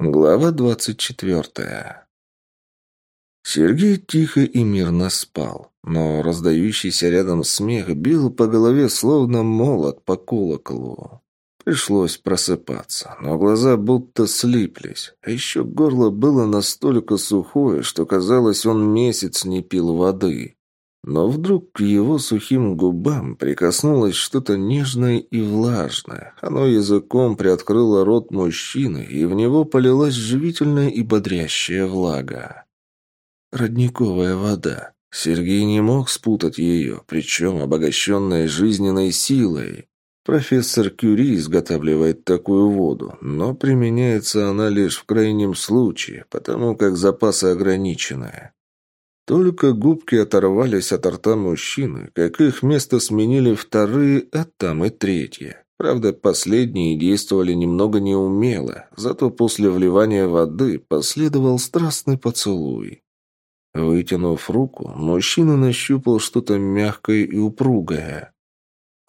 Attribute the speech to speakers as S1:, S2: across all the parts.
S1: Глава двадцать четвертая. Сергей тихо и мирно спал, но раздающийся рядом смех бил по голове словно молот по колоколу. Пришлось просыпаться, но глаза будто слиплись, а еще горло было настолько сухое, что казалось, он месяц не пил воды. Но вдруг к его сухим губам прикоснулось что-то нежное и влажное. Оно языком приоткрыло рот мужчины, и в него полилась живительная и бодрящая влага. Родниковая вода. Сергей не мог спутать ее, причем обогащенная жизненной силой. Профессор Кюри изготавливает такую воду, но применяется она лишь в крайнем случае, потому как запасы ограничены. Только губки оторвались от рта мужчины, как их место сменили вторые, а там и третье. Правда, последние действовали немного неумело, зато после вливания воды последовал страстный поцелуй. Вытянув руку, мужчина нащупал что-то мягкое и упругое.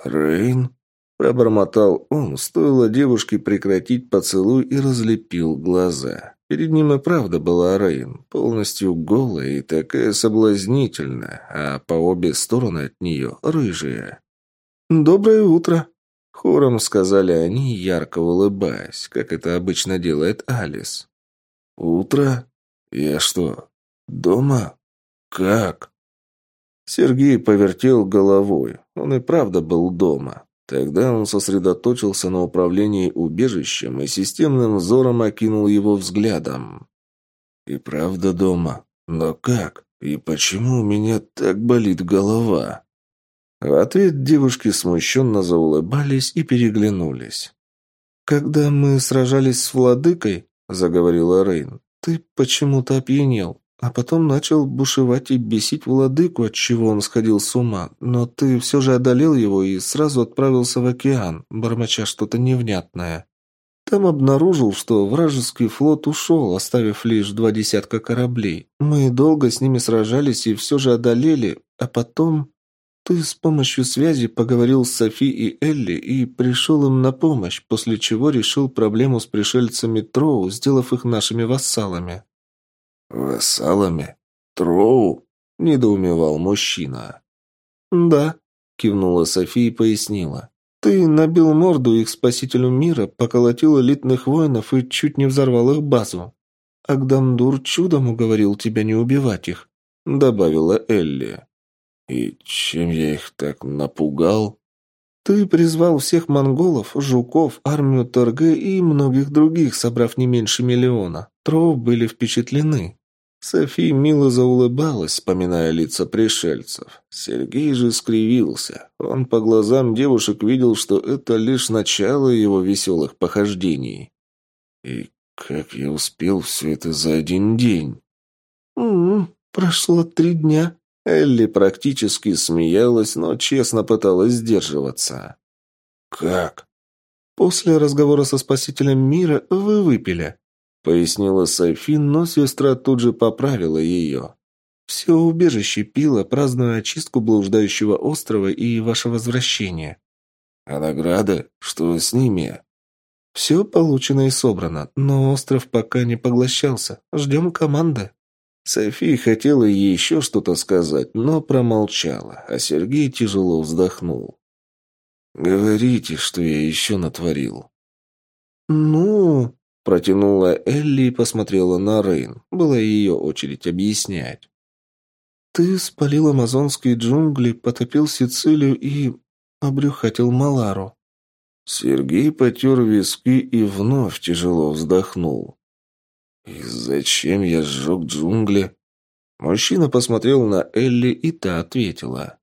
S1: «Рейн?» – пробормотал он, стоило девушке прекратить поцелуй и разлепил глаза. Перед ним и правда была Рейн, полностью голая и такая соблазнительная, а по обе стороны от нее рыжая. «Доброе утро!» — хором сказали они, ярко улыбаясь, как это обычно делает Алис. «Утро? Я что, дома? Как?» Сергей повертел головой. Он и правда был дома. Тогда он сосредоточился на управлении убежищем и системным взором окинул его взглядом. «И правда дома? Но как? И почему у меня так болит голова?» В ответ девушки смущенно заулыбались и переглянулись. «Когда мы сражались с владыкой, — заговорила Рейн, — ты почему-то опьянел. А потом начал бушевать и бесить владыку, от чего он сходил с ума. Но ты все же одолел его и сразу отправился в океан, бормоча что-то невнятное. Там обнаружил, что вражеский флот ушел, оставив лишь два десятка кораблей. Мы долго с ними сражались и все же одолели, а потом... Ты с помощью связи поговорил с Софи и Элли и пришел им на помощь, после чего решил проблему с пришельцами Троу, сделав их нашими вассалами. «Вассалами? Троу?» – недоумевал мужчина.
S2: «Да», – кивнула София и пояснила. «Ты набил морду их спасителю мира, поколотил элитных воинов и чуть не взорвал их базу. Агдамдур чудом уговорил тебя не убивать их», – добавила Элли.
S1: «И чем я их так напугал?»
S2: «Ты призвал всех монголов, жуков, армию Торге и многих других, собрав не меньше миллиона. Тров были впечатлены.
S1: Софи мило заулыбалась, вспоминая лица пришельцев. Сергей же скривился. Он по глазам девушек видел, что это лишь начало его веселых похождений. И как я успел все это за один день?
S2: «М-м, прошло три дня».
S1: Элли практически смеялась, но честно пыталась сдерживаться.
S2: «Как?» «После разговора со спасителем мира вы выпили», — пояснила Софи, но сестра тут же поправила ее. «Все убежище пило, празднуя очистку блуждающего острова и ваше возвращение».
S1: «А награды? Что с ними?»
S2: «Все получено и собрано, но остров пока не поглощался. Ждем команды».
S1: София хотела еще что-то сказать, но промолчала, а Сергей тяжело вздохнул. «Говорите, что я еще натворил».
S2: «Ну...»
S1: Протянула Элли и посмотрела на Рейн. Была ее очередь объяснять.
S2: «Ты спалил амазонские джунгли, потопил Сицилию и... обрюхатил Малару».
S1: Сергей потер виски и вновь тяжело вздохнул. «И зачем я сжег джунгли?» Мужчина посмотрел на Элли, и та ответила.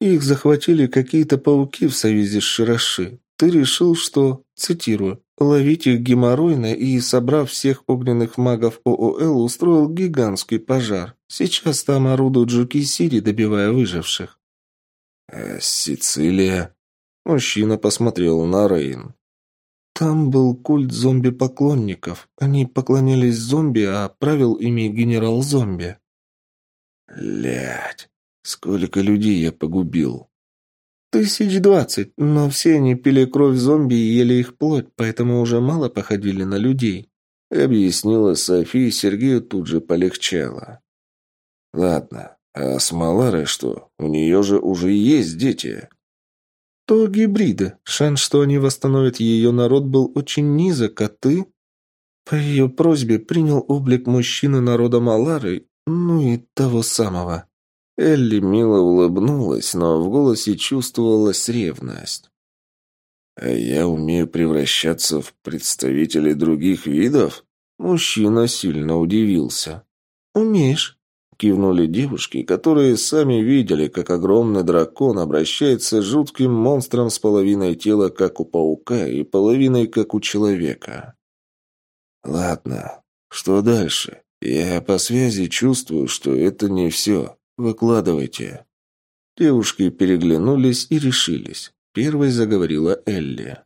S2: «Их захватили какие-то пауки в союзе с Широши. Ты решил, что, цитирую, ловить их геморройно и, собрав всех огненных магов ООЛ, устроил гигантский пожар. Сейчас там орудуют жуки Сири, добивая выживших.
S1: «А Сицилия?» Мужчина посмотрел на Рейн.
S2: Там был культ зомби-поклонников. Они поклонялись зомби, а правил ими генерал-зомби.
S1: Лять, сколько людей я погубил.
S2: Тысяч двадцать, но все они пили кровь зомби и ели их плоть, поэтому уже мало походили на людей.
S1: Объяснила София, Сергею тут же полегчало. Ладно, а с Маларой что? У нее же уже есть дети.
S2: То гибриды. Шанс, что они восстановят ее народ, был очень низок, а ты... По ее просьбе принял облик мужчины народа Малары, ну и того самого.
S1: Элли мило улыбнулась, но в голосе чувствовалась ревность. «А я умею превращаться в представителей других видов?» Мужчина сильно удивился.
S2: «Умеешь», — кивнули девушки, которые сами видели, как огромный дракон обращается с жутким монстром с половиной тела, как у паука, и половиной, как у человека.
S1: «Ладно, что дальше? Я по связи чувствую, что это не все. Выкладывайте».
S2: Девушки переглянулись и решились. Первой заговорила Элли.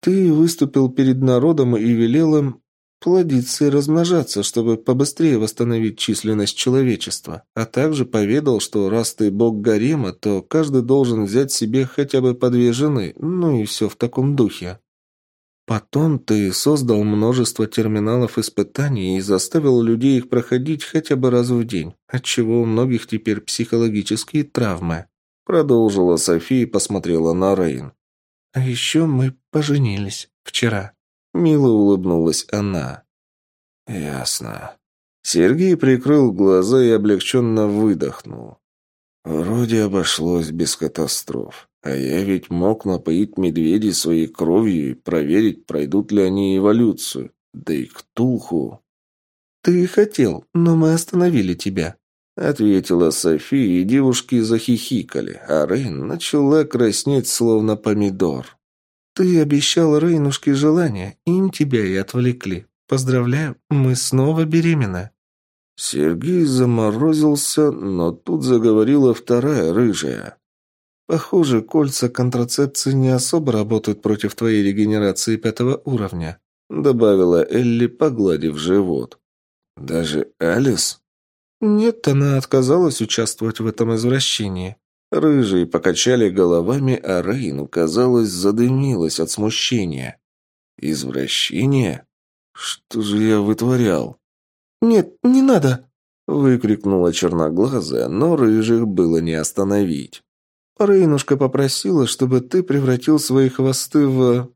S2: «Ты выступил перед народом и велел им плодиться и размножаться, чтобы побыстрее восстановить численность человечества, а также поведал, что раз ты бог гарема, то каждый должен взять себе хотя бы по две жены, ну и все в таком духе. Потом ты создал множество терминалов испытаний и заставил людей их проходить хотя бы раз в день, отчего у многих теперь психологические травмы. Продолжила София и посмотрела на Рейн. «А еще мы поженились вчера». Мило улыбнулась она.
S1: «Ясно». Сергей прикрыл глаза и облегченно выдохнул. «Вроде обошлось без катастроф. А я ведь мог напоить медведей своей кровью и проверить, пройдут ли они эволюцию. Да и Ктулху...»
S2: «Ты хотел, но мы остановили тебя»,
S1: Ответила София, и девушки захихикали, а Рейн начала краснеть, словно помидор.
S2: «Ты обещал Рейнушке желание, им тебя и отвлекли. Поздравляю, мы снова беременны».
S1: Сергей заморозился, но тут заговорила вторая рыжая.
S2: «Похоже, кольца контрацепции не особо работают против твоей регенерации пятого уровня», добавила Элли, погладив живот.
S1: «Даже Алис?»
S2: Нет, она отказалась участвовать в этом извращении.
S1: Рыжие покачали головами, а Рейн, казалось, задымилась от смущения. «Извращение? Что же я вытворял?»
S2: «Нет, не надо!»
S1: — выкрикнула черноглазая, но рыжих было не остановить.
S2: «Рейнушка попросила, чтобы ты превратил свои хвосты в...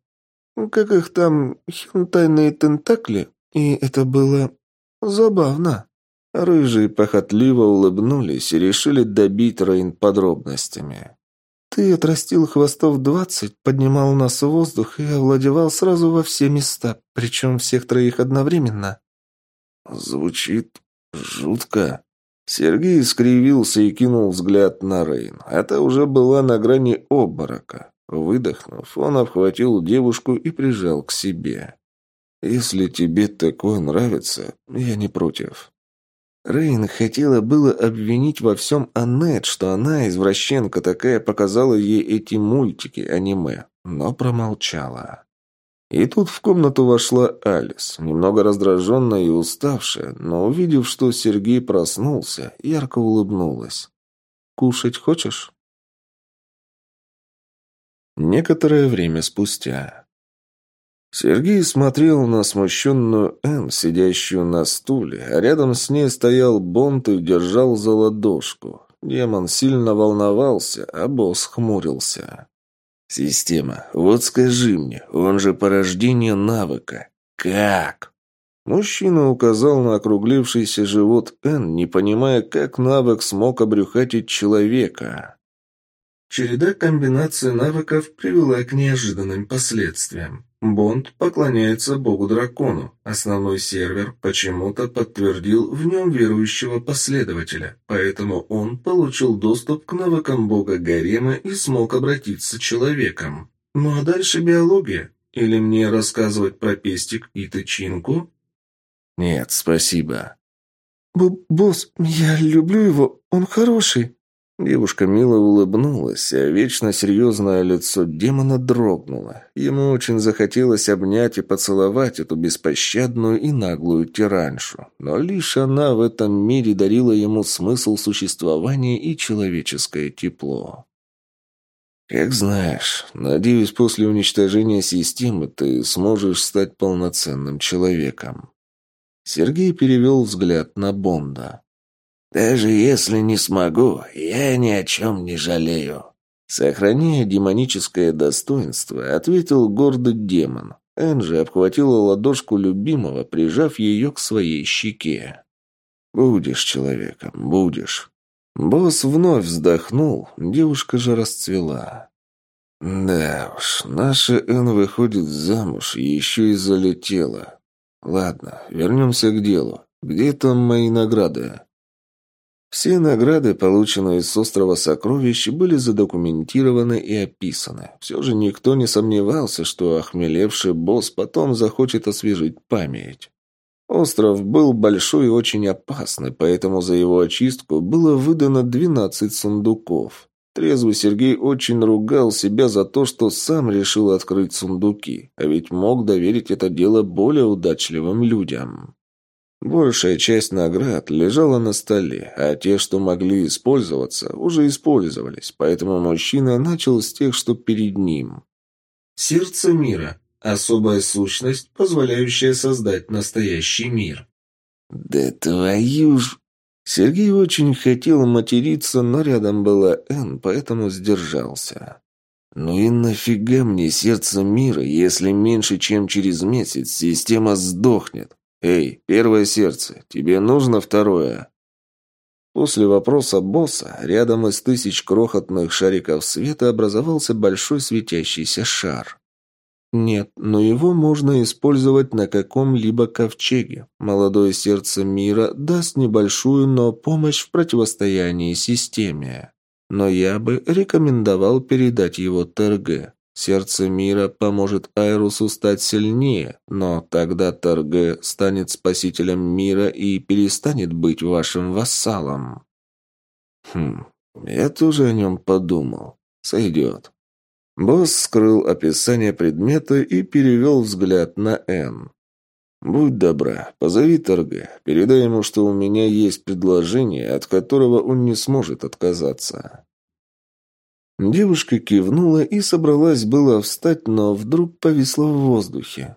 S2: как их там, хентайные тентакли, и это было забавно».
S1: Рыжие похотливо улыбнулись и решили добить Рейн подробностями.
S2: «Ты отрастил хвостов двадцать, поднимал нас в воздух и овладевал сразу во все места, причем всех троих одновременно».
S1: «Звучит жутко». Сергей скривился и кинул взгляд на Рейн. Это уже была на грани обморока. Выдохнув, он обхватил девушку и прижал к себе. «Если тебе такое нравится, я не против».
S2: Рейн хотела было обвинить во всем Аннет, что она, извращенка такая, показала ей эти мультики, аниме, но промолчала.
S1: И тут в комнату вошла Алис, немного раздраженная и уставшая, но увидев, что Сергей проснулся, ярко улыбнулась.
S2: «Кушать хочешь?»
S1: Некоторое время спустя. Сергей смотрел на смущенную Энн, сидящую на стуле, а рядом с ней стоял Бонт и держал за ладошку. Демон сильно волновался, а босс хмурился. «Система, вот скажи мне, он же порождение навыка. Как?» Мужчина указал на округлившийся живот Энн, не понимая, как навык смог обрюхатить человека.
S2: Череда комбинаций навыков привела к неожиданным последствиям. Бонд поклоняется богу-дракону. Основной сервер почему-то подтвердил в нем верующего последователя, поэтому он получил доступ к навыкам бога Гарема и смог обратиться человеком. Ну а дальше биология. Или мне рассказывать про пестик и тычинку?
S1: Нет, спасибо.
S2: Б «Босс, я люблю его, он хороший»,
S1: Девушка мило улыбнулась, а вечно серьезное лицо демона дрогнуло. Ему очень захотелось обнять и поцеловать эту беспощадную и наглую тираншу. Но лишь она в этом мире дарила ему смысл существования и человеческое тепло. «Как знаешь. Надеюсь, после уничтожения системы ты сможешь стать полноценным человеком». Сергей перевел взгляд на Бонда.
S3: «Даже если не смогу, я ни о чем не жалею».
S1: Сохраняя демоническое достоинство, ответил гордый демон. Энджи обхватила ладошку любимого, прижав ее к своей щеке. «Будешь человеком, будешь». Босс вновь вздохнул, девушка же расцвела. «Да уж, наша Эн выходит замуж еще и залетела. Ладно, вернемся к делу. Где там мои награды?» Все награды, полученные с острова Сокровищ, были задокументированы и описаны. Все же никто не сомневался, что охмелевший босс потом захочет освежить память. Остров был большой и очень опасный, поэтому за его очистку было выдано 12 сундуков. Трезвый Сергей очень ругал себя за то, что сам решил открыть сундуки, а ведь мог доверить это дело более удачливым людям. Большая часть наград лежала на столе, а те, что могли использоваться, уже использовались, поэтому мужчина начал с тех, что перед ним.
S2: Сердце мира. Особая сущность, позволяющая создать настоящий мир.
S1: «Да твою ж...» Сергей очень хотел материться, но рядом была Энн, поэтому сдержался. «Ну и нафига мне сердце мира, если меньше, чем через месяц система сдохнет? «Эй, первое сердце, тебе нужно второе?» После вопроса босса рядом из тысяч крохотных шариков света образовался большой светящийся шар. Нет, но его можно использовать на каком-либо ковчеге. Молодое сердце мира даст небольшую, но помощь в противостоянии системе. Но я бы рекомендовал передать его ТРГ. Сердце мира поможет Айрусу стать сильнее, но тогда Тарге станет спасителем мира и перестанет быть вашим вассалом. Хм, я тоже о нем подумал. Сойдет. Босс скрыл описание предмета и перевел взгляд на Н. «Будь добра, позови Торге, передай ему, что у меня есть предложение, от которого он не сможет отказаться». Девушка кивнула и собралась было встать, но вдруг повисла в воздухе.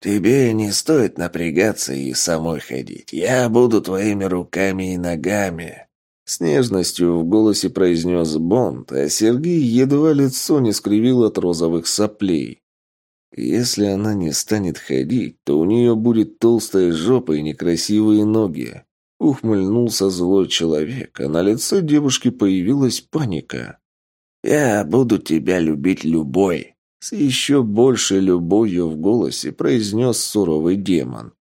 S3: «Тебе не стоит напрягаться и самой ходить. Я буду твоими руками и ногами».
S1: С нежностью в голосе произнес Бонд, а Сергей едва лицо не скривил от розовых соплей. Если она не станет ходить, то у нее будет толстая жопа и некрасивые ноги. Ухмыльнулся злой человек, а на лице девушки появилась паника.
S3: «Я буду тебя любить любой», —
S1: с еще большей любовью в голосе произнес суровый демон.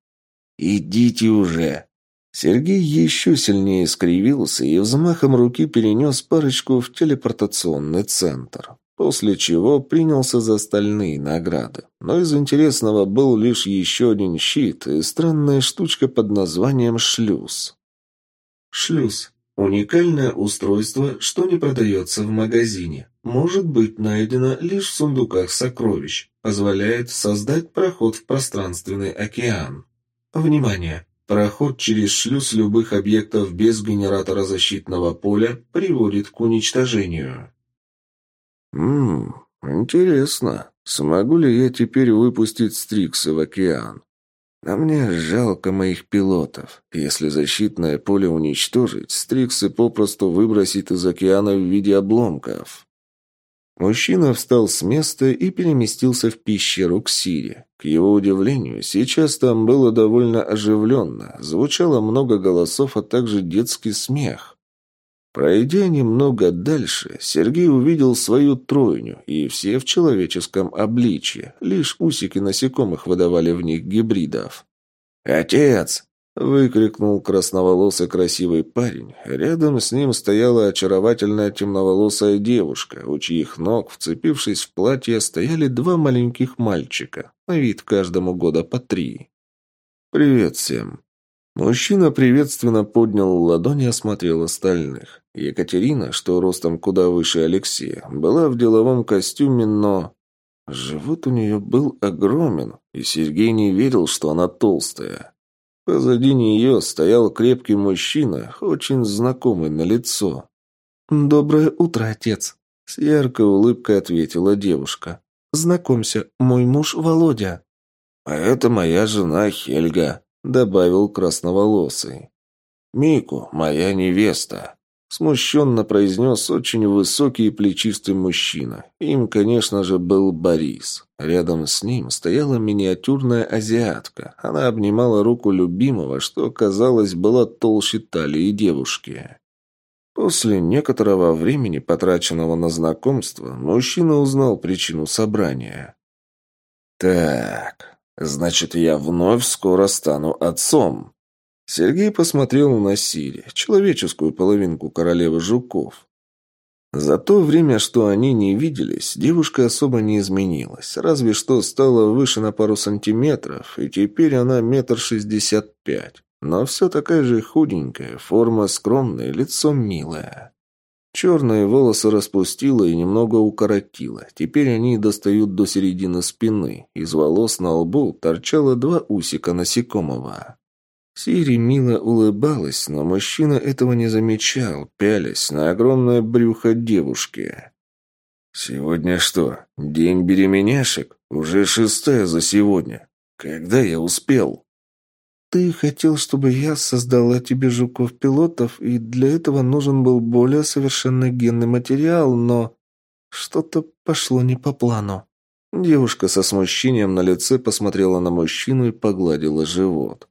S1: «Идите уже!» Сергей еще сильнее скривился и взмахом руки перенес парочку в телепортационный центр, после чего принялся за остальные награды. Но из интересного был лишь еще один щит и странная штучка под названием «шлюз».
S2: «Шлюз. Уникальное устройство, что не продается в магазине. Может быть найдено лишь в сундуках сокровищ. Позволяет создать проход в пространственный океан. Внимание! Проход через шлюз любых объектов без генератора защитного поля приводит к уничтожению.
S1: Ммм, интересно. Смогу ли я теперь выпустить Стрикса в океан? А мне жалко моих пилотов. Если защитное поле уничтожить, Стриксы попросту выбросит из океана в виде обломков. Мужчина встал с места и переместился в пещеру к Сире. К его удивлению, сейчас там было довольно оживленно, звучало много голосов, а также детский смех. Пройдя немного дальше, Сергей увидел свою тройню, и все в человеческом обличье. Лишь усики насекомых выдавали в них гибридов. «Отец!» — выкрикнул красноволосый красивый парень. Рядом с ним стояла очаровательная темноволосая девушка, у чьих ног, вцепившись в платье, стояли два маленьких мальчика, на вид каждому года по три. «Привет всем!» Мужчина приветственно поднял ладони и осмотрел остальных. Екатерина, что ростом куда выше Алексея, была в деловом костюме, но... Живот у нее был огромен, и Сергей не верил, что она толстая. Позади нее стоял крепкий мужчина, очень знакомый на лицо. «Доброе утро, отец!» — с яркой улыбкой ответила девушка. «Знакомься, мой муж Володя». «А это моя жена Хельга», — добавил красноволосый. «Мику, моя невеста», — смущенно произнес очень высокий и плечистый мужчина. Им, конечно же, был Борис. Рядом с ним стояла миниатюрная азиатка. Она обнимала руку любимого, что, казалось, была толще талии девушки. После некоторого времени, потраченного на знакомство, мужчина узнал причину собрания. «Так, значит, я вновь скоро стану отцом». Сергей посмотрел на Сири, человеческую половинку королевы жуков. За то время, что они не виделись, девушка особо не изменилась, разве что стала выше на пару сантиметров, и теперь она метр шестьдесят пять. Но все такая же худенькая, форма скромная, лицо милое. Черные волосы распустила и немного укоротила. Теперь они достают до середины спины. Из волос на лбу торчало два усика насекомого. Сири мило улыбалась, но мужчина этого не замечал, пялясь на огромное брюхо девушки. «Сегодня что, день беременяшек? Уже шестая за сегодня. Когда я успел?»
S2: «Ты хотел, чтобы я создала тебе жуков-пилотов, и для этого нужен был более совершенный генный материал, но что-то пошло не по плану».
S1: Девушка со смущением на лице посмотрела на мужчину и погладила живот.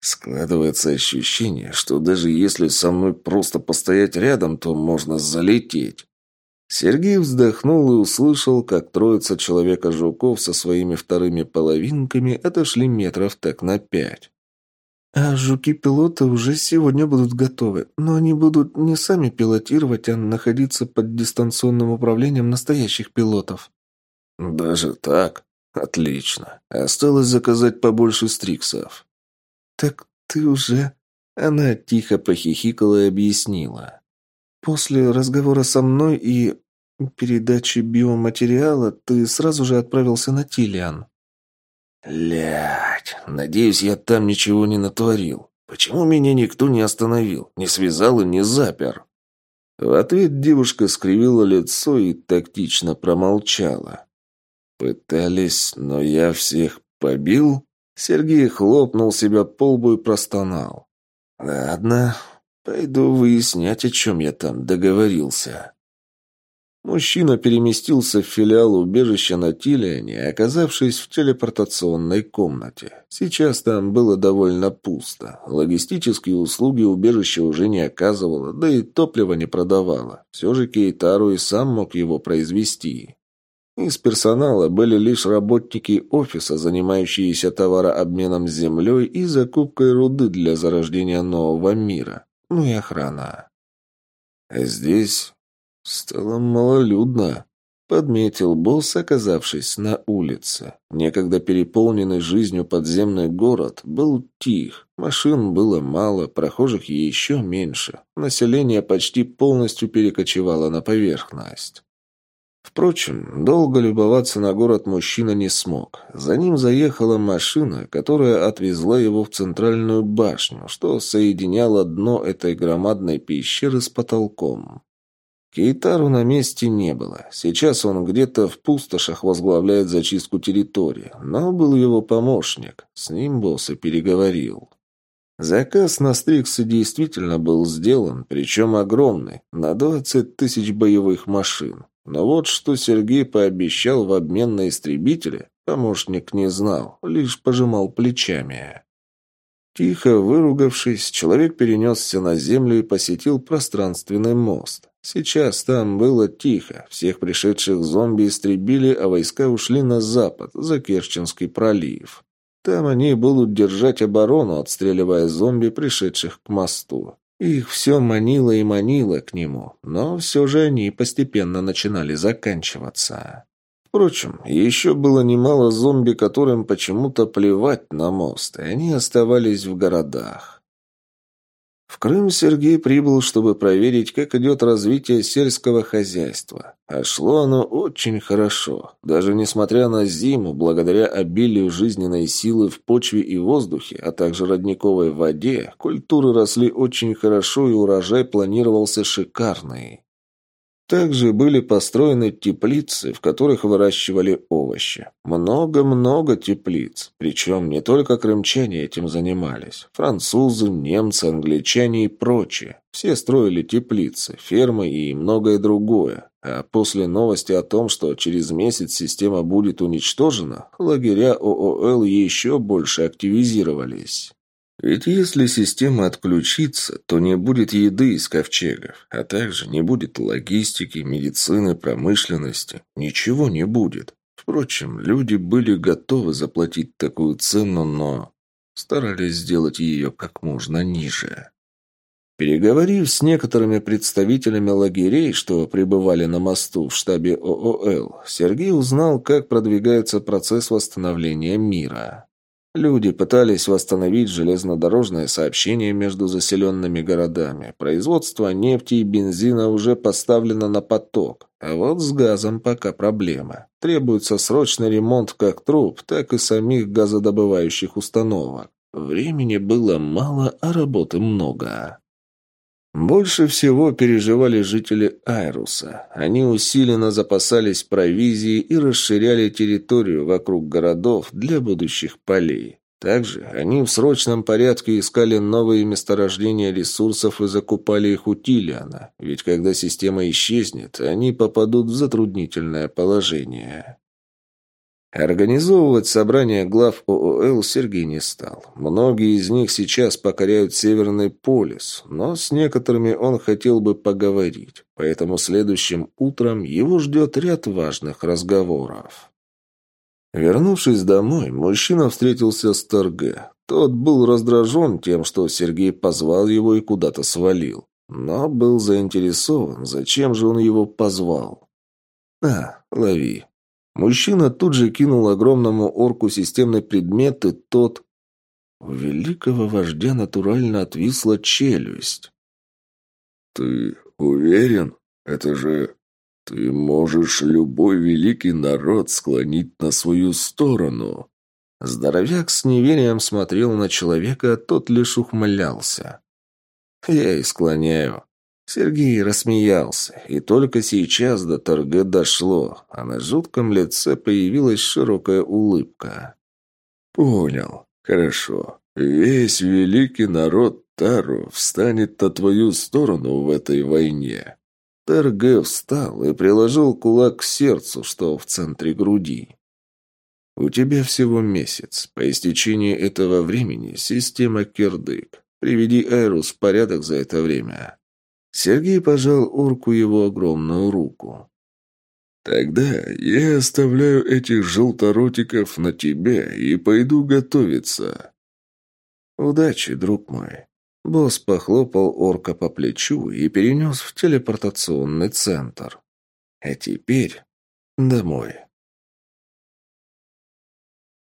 S1: Складывается ощущение, что даже если со мной просто постоять рядом, то можно залететь. Сергей вздохнул и услышал, как троица человека-жуков со своими вторыми половинками отошли метров так на пять.
S2: А жуки-пилоты уже сегодня будут готовы, но они будут не сами пилотировать, а находиться под дистанционным управлением настоящих пилотов.
S1: Даже так? Отлично. Осталось заказать побольше стриксов.
S2: Так ты уже... Она тихо похихикала и объяснила. После разговора со мной и передачи биоматериала ты сразу же отправился на Тилиан.
S1: Лять, надеюсь, я там ничего не натворил. Почему меня никто не остановил, не связал и не запер? В ответ девушка скривила лицо и тактично промолчала. Пытались, но я всех побил? Сергей хлопнул себя по лбу и простонал. Ладно, пойду выяснять, о чем я там договорился. Мужчина переместился в филиал убежища на Тилиане, оказавшись в телепортационной комнате. Сейчас там было довольно пусто. Логистические услуги убежища уже не оказывало, да и топливо не продавало. Все же Кейтару и сам мог его произвести. Из персонала были лишь работники офиса, занимающиеся товарообменом с землей и закупкой руды для зарождения нового мира. Ну и охрана. Здесь «Стало малолюдно», — подметил босс, оказавшись на улице. Некогда переполненный жизнью подземный город был тих. Машин было мало, прохожих еще меньше. Население почти полностью перекочевало на поверхность. Впрочем, долго любоваться на город мужчина не смог. За ним заехала машина, которая отвезла его в центральную башню, что соединяло дно этой громадной пещеры с потолком. Кейтару на месте не было. Сейчас он где-то в пустошах возглавляет зачистку территории, но был его помощник. С ним босс и переговорил. Заказ на Стриксы действительно был сделан, причем огромный, на 20 тысяч боевых машин. Но вот что Сергей пообещал в обмен на истребители, помощник не знал, лишь пожимал плечами. Тихо выругавшись, человек перенесся на землю и посетил пространственный мост. Сейчас там было тихо. Всех пришедших зомби истребили, а войска ушли на запад, за Керченский пролив. Там они будут держать оборону, отстреливая зомби, пришедших к мосту. Их все манило и манило к нему, но все же они постепенно начинали заканчиваться. Впрочем, еще было немало зомби, которым почему-то плевать на мост, и они оставались в городах. В Крым Сергей прибыл, чтобы проверить, как идет развитие сельского хозяйства. А шло оно очень хорошо. Даже несмотря на зиму, благодаря обилию жизненной силы в почве и воздухе, а также родниковой воде, культуры росли очень хорошо и урожай планировался шикарный. Также были построены теплицы, в которых выращивали овощи. Много-много теплиц. Причем не только крымчане этим занимались. Французы, немцы, англичане и прочие. Все строили теплицы, фермы и многое другое. А после новости о том, что через месяц система будет уничтожена, лагеря ООЛ еще больше активизировались. Ведь если система отключится, то не будет еды из ковчегов, а также не будет логистики, медицины, промышленности. Ничего не будет. Впрочем, люди были готовы заплатить такую цену, но старались сделать ее как можно ниже. Переговорив с некоторыми представителями лагерей, что пребывали на мосту в штабе ООЛ, Сергей узнал, как продвигается процесс восстановления мира. Люди пытались восстановить железнодорожное сообщение между заселенными городами. Производство нефти и бензина уже поставлено на поток. А вот с газом пока проблема. Требуется срочный ремонт как труб, так и самих газодобывающих установок. Времени было мало, а работы много. Больше всего переживали жители Айруса. Они усиленно запасались провизией и расширяли территорию вокруг городов для будущих полей. Также они в срочном порядке искали новые месторождения ресурсов и закупали их у Тилиана, ведь когда система исчезнет, они попадут в затруднительное положение. Организовывать собрание глав ООЛ Сергей не стал. Многие из них сейчас покоряют Северный полюс, но с некоторыми он хотел бы поговорить, поэтому следующим утром его ждет ряд важных разговоров. Вернувшись домой, мужчина встретился с Торге. Тот был раздражен тем, что Сергей позвал его и куда-то свалил. Но был заинтересован, зачем же он его позвал. «А, лови», Мужчина тут же кинул огромному орку системный предмет, и тот... У великого вождя натурально отвисла челюсть.
S4: «Ты уверен? Это же... Ты можешь любой великий народ склонить на свою сторону».
S1: Здоровяк с неверием смотрел на человека, а тот лишь ухмылялся. «Я и склоняю. Сергей рассмеялся, и только сейчас до торга дошло, а на жутком лице появилась широкая улыбка.
S4: «Понял. Хорошо. Весь великий народ Тару встанет на твою сторону в этой войне».
S1: Тарге встал и приложил кулак к сердцу, что в центре груди. «У тебя всего месяц. По истечении этого времени система Кирдык. Приведи Айрус в порядок за это время». Сергей пожал орку его огромную руку.
S4: «Тогда я оставляю этих желторотиков на тебя и пойду готовиться».
S1: «Удачи, друг мой». Босс похлопал орка по плечу и перенес в телепортационный центр. «А теперь домой».